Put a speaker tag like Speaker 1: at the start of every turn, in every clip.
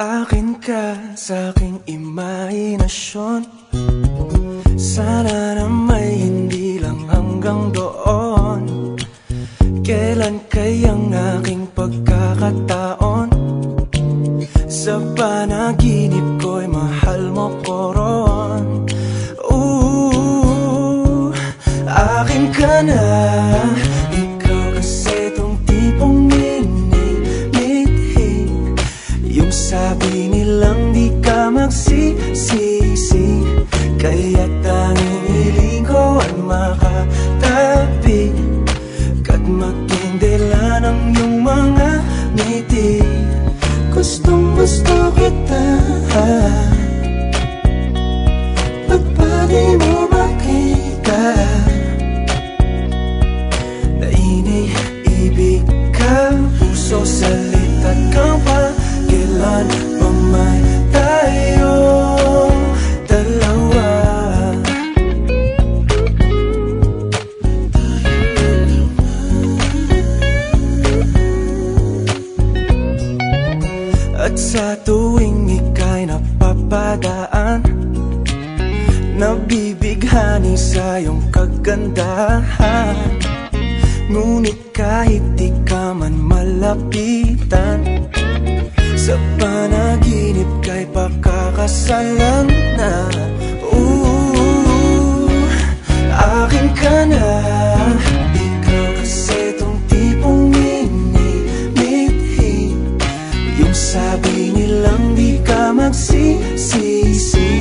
Speaker 1: Akin ka sa aking imahinasyon. Sana na may hindi lang hanggang doon. Kailan kayang aking pagkakataon? Sa panaginip ko'y mahal mo ko ron. Ooh, akin ka na Kaya tanging hiling ko ay makatabi Kat magkindila ng iyong mga ngiti. Gustong gusto kita. Ba't sa tuwing ika'y napapadaan. Nabibighani sa iyong kagandahan. Ngunit kahit di ka man malapitan Sa panaginip ka'y pakakasalan na sim, sim, sim.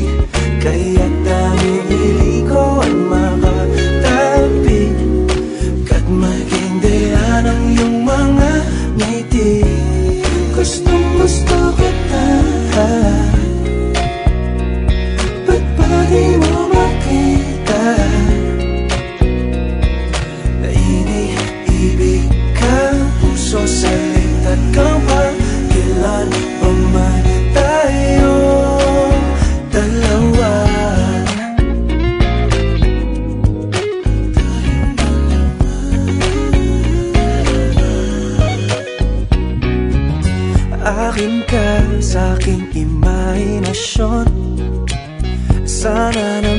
Speaker 1: Akin ka sa aking imahinasyon. Sana na